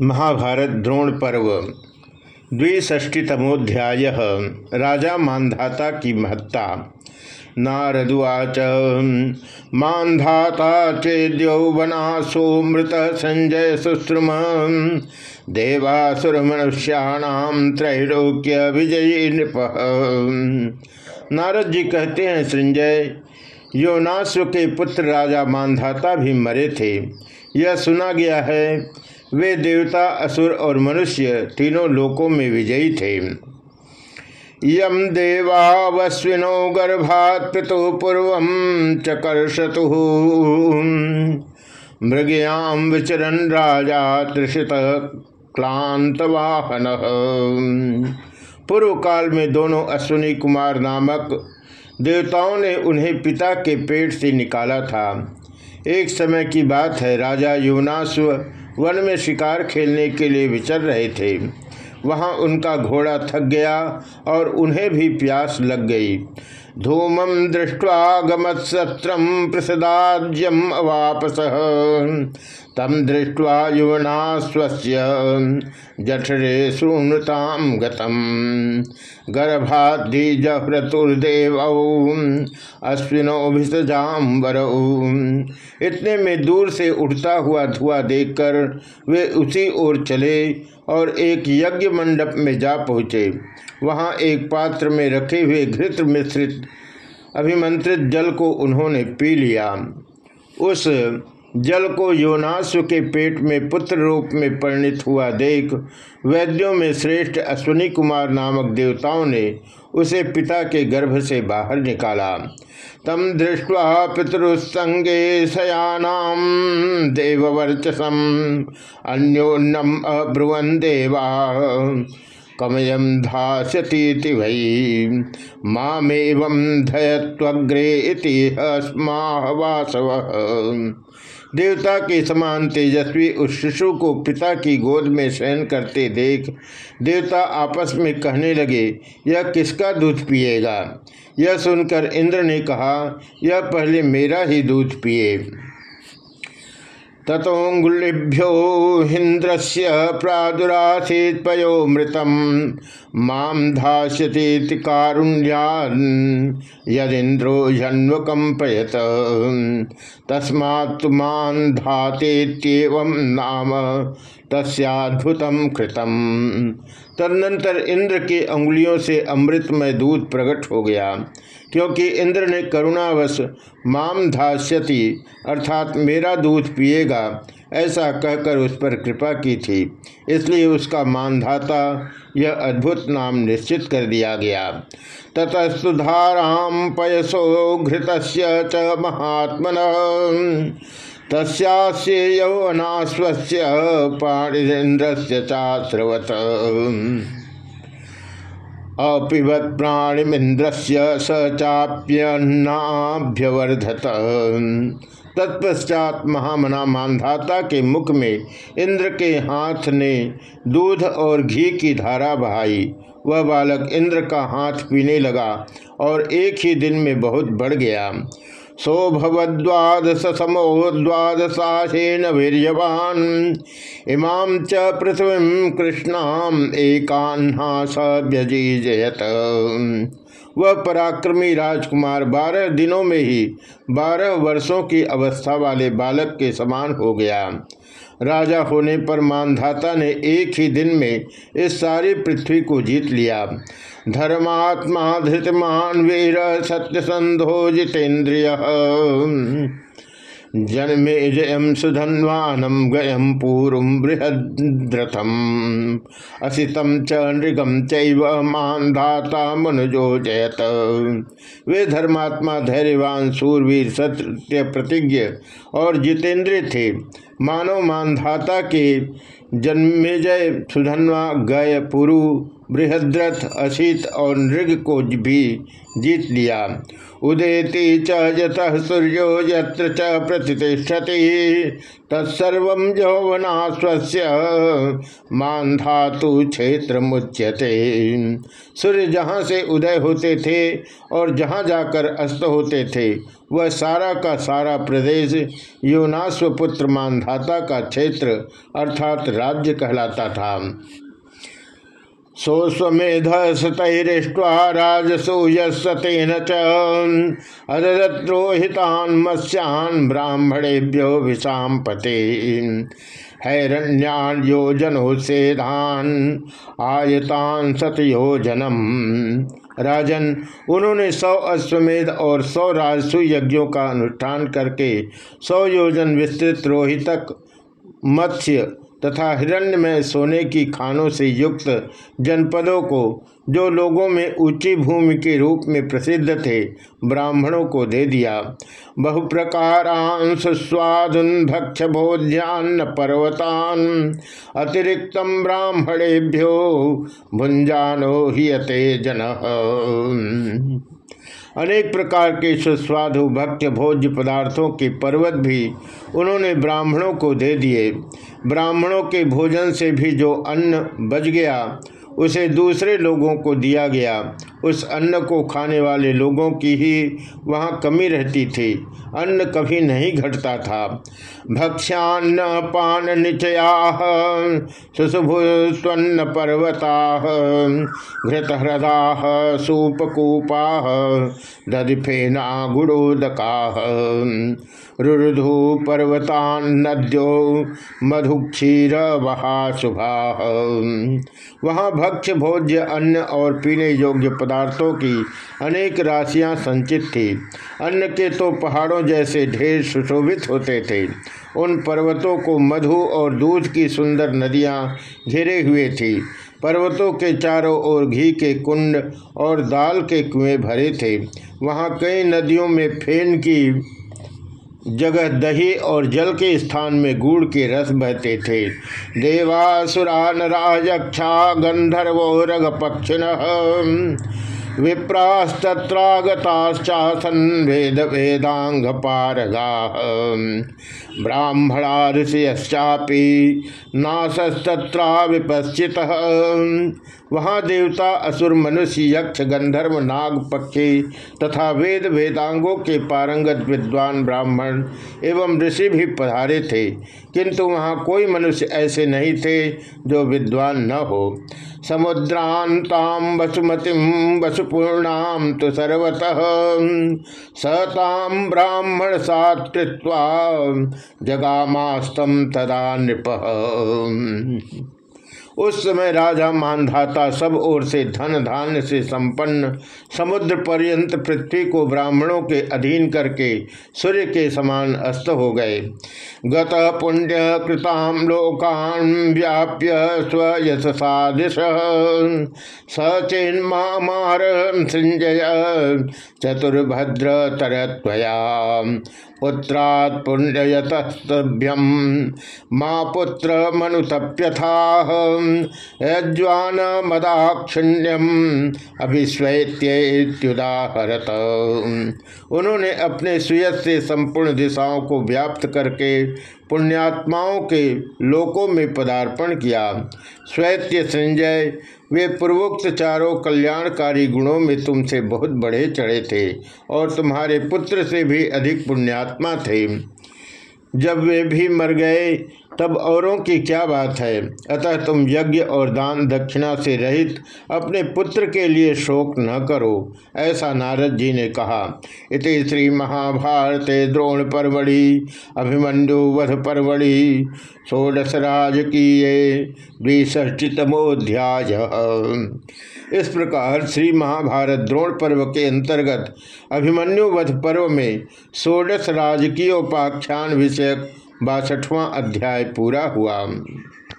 महाभारत द्रोण पर्व द्विष्टितमोध्याय राजा मानधाता की महत्ता। नारदुवाच मानधाता चेद्यौवनासो मृत संजय सुश्रुम। देवासुर मनुष्याणाम त्रैलोक्य विजयी नृप। नारद जी कहते हैं, संजय योनाश्व के पुत्र राजा मानधाता भी मरे थे। यह सुना गया है वे देवता, असुर और मनुष्य तीनों लोकों में विजयी थे। यम देवावस्विनो गर्भात पितु पूर्व चकर्षतु मृगयाम विचरण राजा त्रिषित क्लांत वाहन पूर्व काल में दोनों अश्विनी कुमार नामक देवताओं ने उन्हें पिता के पेट से निकाला था। एक समय की बात है, राजा युवनाश्व वन में शिकार खेलने के लिए विचर रहे थे। वहाँ उनका घोड़ा थक गया और उन्हें भी प्यास लग गई। धूमम दृष्ट्वा गमत्सत्रम प्रसदाज्यम अवापस तम दृष्ट्वा युवना स्वस्य जठरे शून्यताम गतम। गर्भाधि जहरतुर्देव अश्विनोभिजाम्बर इतने में दूर से उठता हुआ धुआँ देखकर वे उसी ओर चले और एक यज्ञ मंडप में जा पहुँचे। वहाँ एक पात्र में रखे हुए घृत मिश्रित अभिमंत्रित जल को उन्होंने पी लिया। उस जल को योनाश्व के पेट में पुत्र रूप में परिणित हुआ देख वैद्यों में श्रेष्ठ अश्विनी कुमार नामक देवताओं ने उसे पिता के गर्भ से बाहर निकाला। तम दृष्टवा पितरुसंगे शयानाम देववर्चसम अन्योन्नम अब्रुवन देवा। कमयम धास्यती वही मामेव धयत्वग्रे वासव देवता के समान तेजस्वी उस शिशु को पिता की गोद में शयन करते देख देवता आपस में कहने लगे, यह किसका दूध पिएगा? यह सुनकर इंद्र ने कहा, यह पहले मेरा ही दूध पिए। तथोंगुलिभ्यो से प्रादुरासीत पयो मृतम। माम धास्यती कारुण्यान यदिंद्रो जन्म कंपयत तस्मात्मान धातेत्येवं नाम तस्याद्भुतम कृतम। तदनंतर इंद्र के अंगुलियों से अमृतमय दूध प्रकट हो गया, क्योंकि इंद्र ने करुणावश माम धास्यति, अर्थात मेरा दूध पिएगा, ऐसा कहकर उस पर कृपा की थी। इसलिए उसका मानधाता यह अद्भुत नाम निश्चित कर दिया गया। ततस्तुधाराम पयसो घृत महात्मन। तस्यास्य चाश्रवत। अपिबत प्राणिमिंद्र स चाप्यन्नाभ्यवर्धत। तत्पश्चात महामना मानधाता के मुख में इंद्र के हाथ ने दूध और घी की धारा बहाई। वह बालक इंद्र का हाथ पीने लगा और एक ही दिन में बहुत बढ़ गया। सौभवद्वादश समो द्वादशाशेन वीर्यवान। इमाम च पृथ्वी कृष्णाम एकान्हा सभ्यजीजयत वह पराक्रमी राजकुमार बारह दिनों में ही बारह वर्षों की अवस्था वाले बालक के समान हो गया। राजा होने पर मानधाता ने एक ही दिन में इस सारी पृथ्वी को जीत लिया। धर्मात्मा धृतमान वीर सत्य संधो जितेन्द्रिय जन्मे जयम सुधन्वानम गयम पूर्व बृहद्रथम। असितम च नृगम चैव मुनजो जयत। वे धर्मात्मा धैर्यवान सूरवीर सत्य प्रतिज्ञ और जितेंद्रिय थे। मानव मानधाता के जन्मेजय सुधन्वा गय पुरु बृहद्रथ असित और नृग को भी जीत लिया। उदेति च यतः सूर्यो यत्र च प्रतिष्ठति। तत्सर्व यौवना स्वस्य मान धातु क्षेत्र मुच्यते। सूर्य जहाँ से उदय होते थे और जहाँ जाकर अस्त होते थे, वह सारा का सारा प्रदेश योनास्व पुत्र मानधाता का क्षेत्र अर्थात राज्य कहलाता था। सोस्वेध सतैरिष्ट्वा राजसूयसतेन च। अदद्रोहितान् मत्स्यान् ब्राह्मणेभ्यो विषाम पते हैरण्यान राजन, उन्होंने सौ अश्वमेध और सौ राजसु यज्ञों का अनुष्ठान करके सौ योजन विस्तृत रोहितक मत्स्य तथा हिरण्य में सोने की खानों से युक्त जनपदों को, जो लोगों में ऊँची भूमि के रूप में प्रसिद्ध थे, ब्राह्मणों को दे दिया। बहु प्रकारांश स्वादुन भक्ष भोज्यान्न पर्वतान। अतिरिक्त ब्राह्मणेभ्यो भुंजानो हियते जन। अनेक प्रकार के सुस्वादु भक्त भोज्य पदार्थों के पर्वत भी उन्होंने ब्राह्मणों को दे दिए। ब्राह्मणों के भोजन से भी जो अन्न बच गया, उसे दूसरे लोगों को दिया गया। उस अन्न को खाने वाले लोगों की ही वहाँ कमी रहती थी। अन्न कभी नहीं घटता था। भक्ष्यान्न पान निचया सुशुभुस्वन्न पर्वता घृत हृदा सूपकूपा दधिफेना गुड़ोदका रुरुधु पर्वतान नद्यो मधुक्षीर वहा शुभा वहाँ भक्ष्य, भोज्य, अन्न और पीने योग्य पदार्थों की अनेक राशियाँ संचित थी। अन्न के तो पहाड़ों जैसे ढेर सुशोभित होते थे। उन पर्वतों को मधु और दूध की सुंदर नदियाँ घेरे हुए थी। पर्वतों के चारों ओर घी के कुंड और दाल के कुएँ भरे थे। वहाँ कई नदियों में फेन की जगह दही और जल के स्थान में गुड़ के रस बहते थे। देवासुरान राजक्षा गंधर्वो रग पक्षिण विप्रास्तत्रागताश्चासन वेद वेदांग पारगा ब्राह्मणा ऋषियश्चापी नाशस्तत्रा वहाँ देवता, असुर, मनुष्य, यक्ष, गंधर्व, नाग, पक्षी तथा वेद वेदांगों के पारंगत विद्वान ब्राह्मण एवं ऋषि भी पधारे थे, किंतु वहाँ कोई मनुष्य ऐसे नहीं थे जो विद्वान न हो। समुद्रांताम वसुमतीम वसुपूर्णाम तो सर्वतः। सताम ब्राह्मण सात्वा जगामास्तम तदा नृप। उस समय राजा मानधाता सब ओर से धन धान्य से संपन्न समुद्र पर्यंत पृथ्वी को ब्राह्मणों के अधीन करके सूर्य के समान अस्त हो गए। गत पुण्य कृताम लोकान व्याप्य स्वयशसा दिश। सचेन्मार संजय चतुर्भद्र तरत्वया पुत्रात् पुण्ययतस्तभ्यम माँ पुत्र मनुतप्यथा। यज्वान मदाक्षिण्यम अभिस्वैत्युदाहरत उन्होंने अपने सुयत से संपूर्ण दिशाओं को व्याप्त करके पुण्यात्माओं के लोकों में पदार्पण किया। स्वैत्य संजय, वे पूर्वोक्त चारों कल्याणकारी गुणों में तुमसे बहुत बड़े चढ़े थे और तुम्हारे पुत्र से भी अधिक पुण्यात्मा थे। जब वे भी मर गए तब औरों की क्या बात है? अतः तुम यज्ञ और दान दक्षिणा से रहित अपने पुत्र के लिए शोक न करो, ऐसा नारद जी ने कहा। इति श्री महाभारत द्रोण परवड़ी अभिमंडु वध परवड़ी, षोडश राजकीय द्विष्टितमोध्याय इस प्रकार श्री महाभारत द्रोण पर्व के अंतर्गत अभिमन्यु वध पर्व में षोडश राजकीयोपाख्यान विषयक बासठवां अध्याय पूरा हुआ।